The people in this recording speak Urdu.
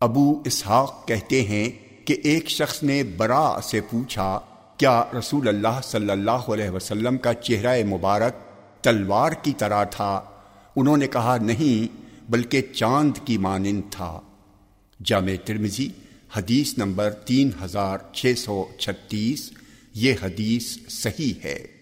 ابو اسحاق کہتے ہیں کہ ایک شخص نے برا سے پوچھا، کیا رسول اللہ صلی اللہ علیہ وسلم کا چہرہ مبارک تلوار کی طرح تھا؟ انہوں نے کہا، نہیں، بلکہ چاند کی مانند تھا۔ جامع ترمزی حدیث نمبر تین ہزار چھ سو چھتیس، یہ حدیث صحیح ہے۔